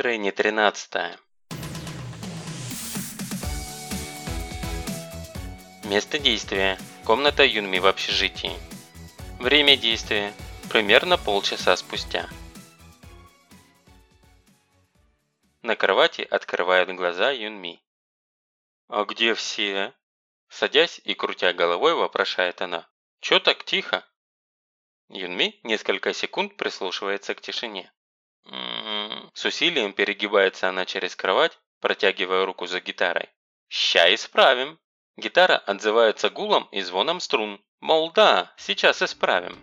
Тренни 13. Место действия. Комната Юнми в общежитии. Время действия. Примерно полчаса спустя. На кровати открывает глаза Юнми. «А где все?» Садясь и крутя головой, вопрошает она. «Чё так тихо?» Юнми несколько секунд прислушивается к тишине. М -м -м. С усилием перегибается она через кровать, протягивая руку за гитарой. «Ща исправим!» Гитара отзывается гулом и звоном струн. Мол, да, сейчас исправим.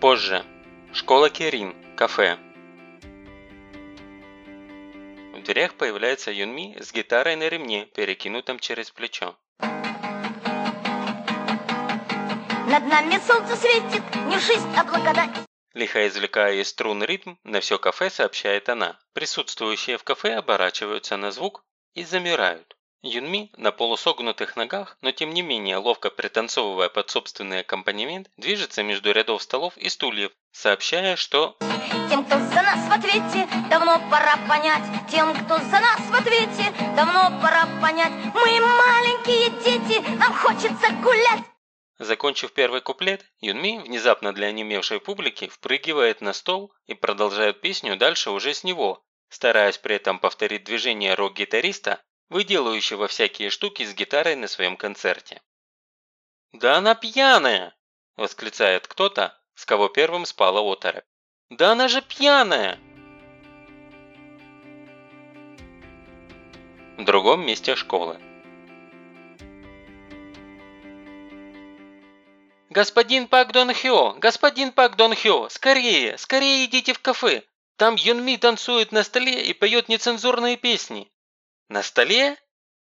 Позже. Школа Керин. Кафе. В дверях появляется Юнми с гитарой на ремне, перекинутом через плечо. Над нами солнце светит, не жизнь, а благодать. Лихо извлекая из струн ритм, на все кафе сообщает она. Присутствующие в кафе оборачиваются на звук и замирают. Юнми на полусогнутых ногах, но тем не менее ловко пританцовывая под собственный аккомпанемент, движется между рядов столов и стульев, сообщая, что Тем, кто за нас в ответе, давно пора понять. Тем, кто за нас в ответе, давно пора понять. Мы маленькие дети, нам хочется гулять. Закончив первый куплет, Юнми, внезапно для онемевшей публики, впрыгивает на стол и продолжает песню дальше уже с него, стараясь при этом повторить движение рок-гитариста, выделывающего всякие штуки с гитарой на своем концерте. «Да она пьяная!» – восклицает кто-то, с кого первым спала оторопь. «Да она же пьяная!» В другом месте школы. «Господин Пак Дон Хё! Господин Пак Дон Хё! Скорее! Скорее идите в кафе! Там Юнми танцует на столе и поет нецензурные песни!» «На столе?»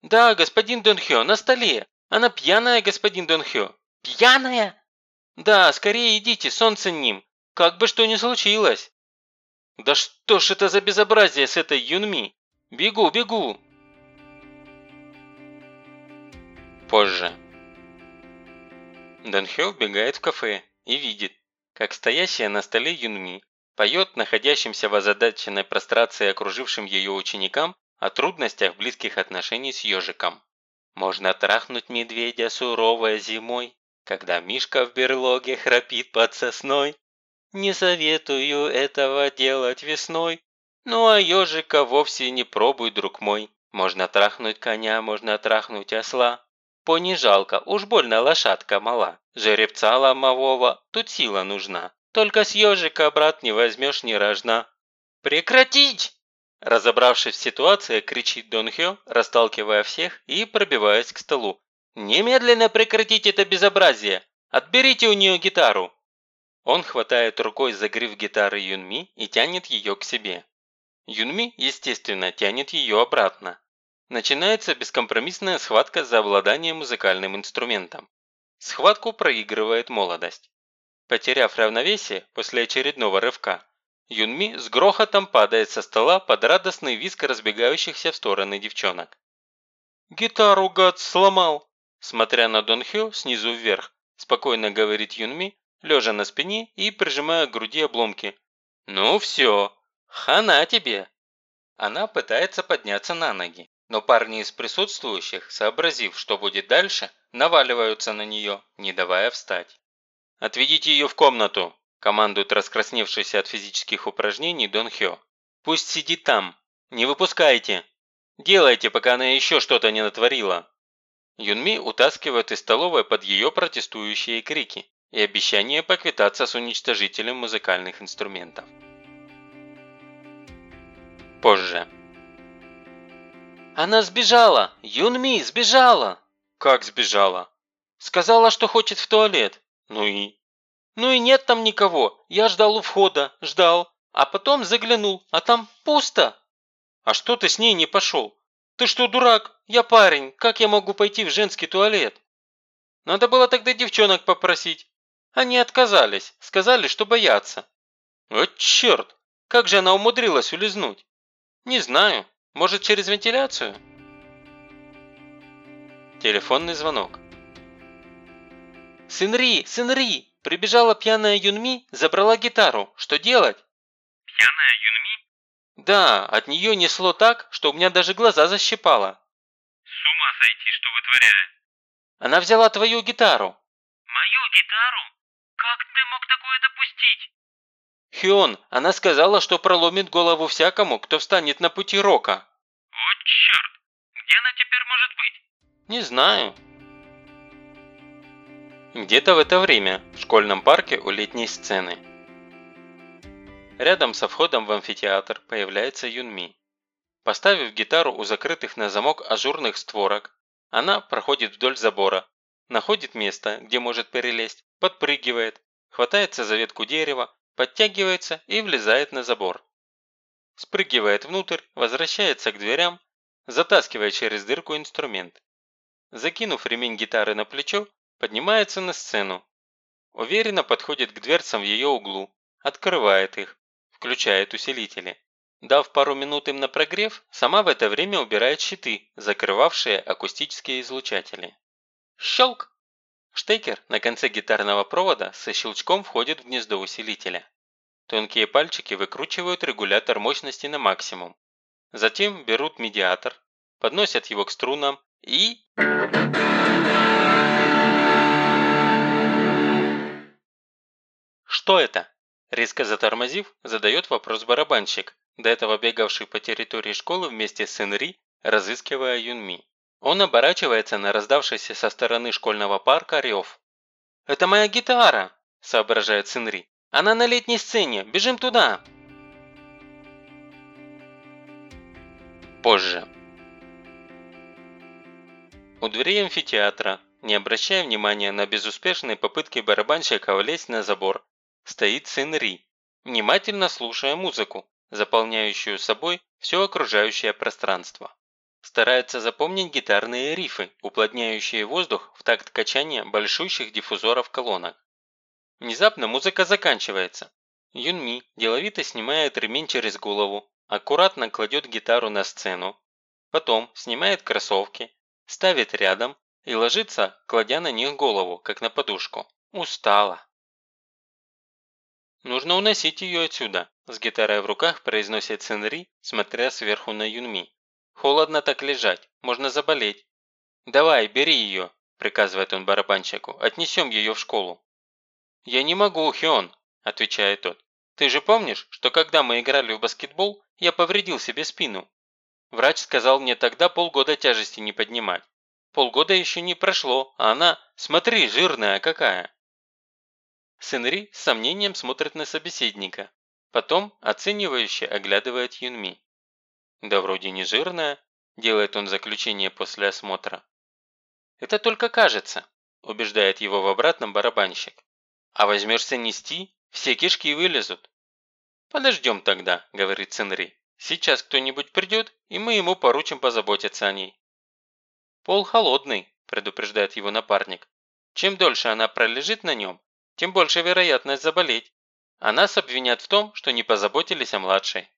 «Да, господин Дон Хё, на столе! Она пьяная, господин Дон Хё!» «Пьяная?» «Да, скорее идите, солнце ним! Как бы что ни случилось!» «Да что ж это за безобразие с этой Юнми? Бегу, бегу!» Позже. Дон Хё вбегает в кафе и видит, как стоящая на столе Юнми поет находящимся в озадаченной прострации окружившим ее ученикам о трудностях близких отношений с ежиком. Можно трахнуть медведя суровой зимой, когда Мишка в берлоге храпит под сосной. Не советую этого делать весной, ну а ежика вовсе не пробуй, друг мой. Можно трахнуть коня, можно трахнуть осла, Пони жалко, уж больно лошадка мала. Жеребца ломового, тут сила нужна. Только с ежика, брат, не возьмешь ни рожна. Прекратить! Разобравшись в ситуации, кричит Дон Хё, расталкивая всех и пробиваясь к столу. «Немедленно прекратить это безобразие! Отберите у нее гитару!» Он хватает рукой за гриф гитары Юнми и тянет ее к себе. Юнми, естественно, тянет ее обратно. Начинается бескомпромиссная схватка за обладание музыкальным инструментом. Схватку проигрывает молодость. Потеряв равновесие после очередного рывка, Юнми с грохотом падает со стола под радостный визг разбегающихся в стороны девчонок. «Гитару, гад, сломал!» Смотря на Дон Хё снизу вверх, спокойно говорит Юнми, лежа на спине и прижимая к груди обломки. «Ну все, хана тебе!» Она пытается подняться на ноги. Но парни из присутствующих, сообразив, что будет дальше, наваливаются на нее, не давая встать. «Отведите ее в комнату!» – командует раскрасневшийся от физических упражнений Дон Хё. «Пусть сидит там! Не выпускайте! Делайте, пока она еще что-то не натворила!» Юнми утаскивает из столовой под ее протестующие крики и обещание поквитаться с уничтожителем музыкальных инструментов. «Она сбежала! Юнми сбежала!» «Как сбежала?» «Сказала, что хочет в туалет». «Ну и?» «Ну и нет там никого. Я ждал у входа, ждал. А потом заглянул, а там пусто». «А что ты с ней не пошел? Ты что, дурак? Я парень. Как я могу пойти в женский туалет?» «Надо было тогда девчонок попросить. Они отказались, сказали, что боятся». «Вот черт! Как же она умудрилась улизнуть?» «Не знаю. Может, через вентиляцию?» Телефонный звонок. «Сынри! Сынри!» Прибежала пьяная Юнми, забрала гитару. Что делать? Пьяная Юнми? Да, от нее несло так, что у меня даже глаза защипало. С ума сойти, что вытворяет. Она взяла твою гитару. Мою гитару? Как ты мог такое допустить? Хион, она сказала, что проломит голову всякому, кто встанет на пути Рока. Вот черт! Где она теперь может быть? Не знаю. Где-то в это время в школьном парке у летней сцены. Рядом со входом в амфитеатр появляется Юнми. Поставив гитару у закрытых на замок ажурных створок, она проходит вдоль забора, находит место, где может перелезть, подпрыгивает, хватается за ветку дерева, подтягивается и влезает на забор. Спрыгивает внутрь, возвращается к дверям, затаскивая через дырку инструмент. Закинув ремень гитары на плечо, поднимается на сцену. Уверенно подходит к дверцам в ее углу, открывает их, включает усилители. Дав пару минут им на прогрев, сама в это время убирает щиты, закрывавшие акустические излучатели. Щелк! Штекер на конце гитарного провода со щелчком входит в гнездо усилителя. Тонкие пальчики выкручивают регулятор мощности на максимум. Затем берут медиатор, подносят его к струнам и... «Что это?» Резко затормозив, задает вопрос барабанщик, до этого бегавший по территории школы вместе с Энри, разыскивая Юнми. Он оборачивается на раздавшийся со стороны школьного парка рев. «Это моя гитара!» – соображает Синри. «Она на летней сцене! Бежим туда!» Позже. У дверей амфитеатра, не обращая внимания на безуспешные попытки барабанщика влезть на забор, стоит сын Ри, внимательно слушая музыку, заполняющую собой все окружающее пространство. Старается запомнить гитарные рифы, уплотняющие воздух в такт качания большущих диффузоров колонок. Внезапно музыка заканчивается. Юнми деловито снимает ремень через голову, аккуратно кладет гитару на сцену, потом снимает кроссовки, ставит рядом и ложится, кладя на них голову, как на подушку. Устала. «Нужно уносить ее отсюда», – с гитарой в руках произносит Сенри, смотря сверху на Юнми. «Холодно так лежать, можно заболеть». «Давай, бери ее», – приказывает он барабанщику, – «отнесем ее в школу». «Я не могу, Хион», – отвечает тот. «Ты же помнишь, что когда мы играли в баскетбол, я повредил себе спину? Врач сказал мне тогда полгода тяжести не поднимать. Полгода еще не прошло, а она, смотри, жирная какая. Сенри с сомнением смотрит на собеседника. Потом оценивающе оглядывает Юнми. «Да вроде не жирная», – делает он заключение после осмотра. «Это только кажется», – убеждает его в обратном барабанщик. «А возьмешься нести, все кишки вылезут». «Подождем тогда», – говорит Сенри. «Сейчас кто-нибудь придет, и мы ему поручим позаботиться о ней». «Пол холодный», – предупреждает его напарник. «Чем дольше она пролежит на нем, тем больше вероятность заболеть. А нас обвинят в том, что не позаботились о младшей.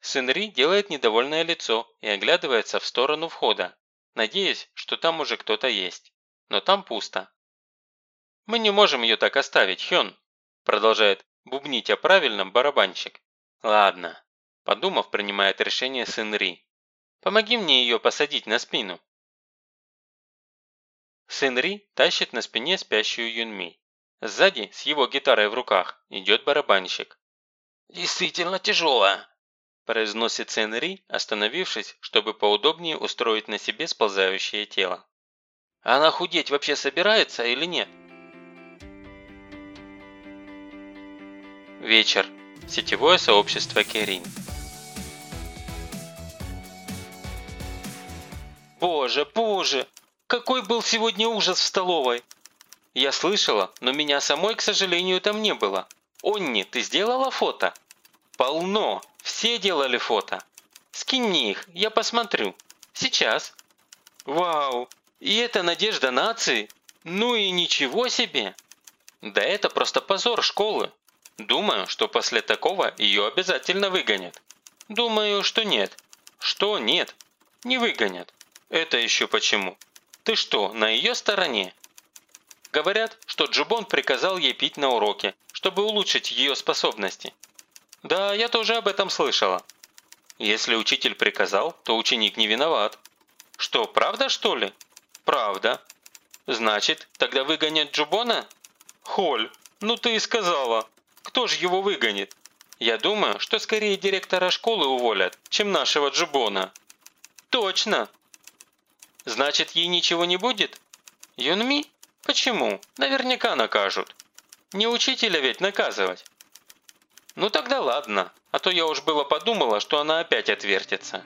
Сынри делает недовольное лицо и оглядывается в сторону входа, надеясь, что там уже кто-то есть. Но там пусто. «Мы не можем ее так оставить, Хён», продолжает бубнить о правильном барабанщик. «Ладно», подумав, принимает решение Сынри. «Помоги мне ее посадить на спину». Сынри тащит на спине спящую Юнми. Сзади, с его гитарой в руках, идет барабанщик. «Действительно тяжелая», – произносит Сенри, остановившись, чтобы поудобнее устроить на себе сползающее тело. «Она худеть вообще собирается или нет?» Вечер. Сетевое сообщество Керин. «Боже, боже! Какой был сегодня ужас в столовой!» Я слышала, но меня самой, к сожалению, там не было. Онни, ты сделала фото? Полно. Все делали фото. Скинь мне их, я посмотрю. Сейчас. Вау. И это надежда нации? Ну и ничего себе. Да это просто позор школы. Думаю, что после такого ее обязательно выгонят. Думаю, что нет. Что нет? Не выгонят. Это еще почему? Ты что, на ее стороне? Говорят, что Джубон приказал ей пить на уроке, чтобы улучшить ее способности. Да, я тоже об этом слышала. Если учитель приказал, то ученик не виноват. Что, правда что ли? Правда. Значит, тогда выгонят Джубона? Холь, ну ты и сказала. Кто же его выгонит? Я думаю, что скорее директора школы уволят, чем нашего Джубона. Точно. Значит, ей ничего не будет? Юнми? Почему? Наверняка накажут. Не учителя ведь наказывать. Ну тогда ладно, а то я уж было подумала, что она опять отвертится.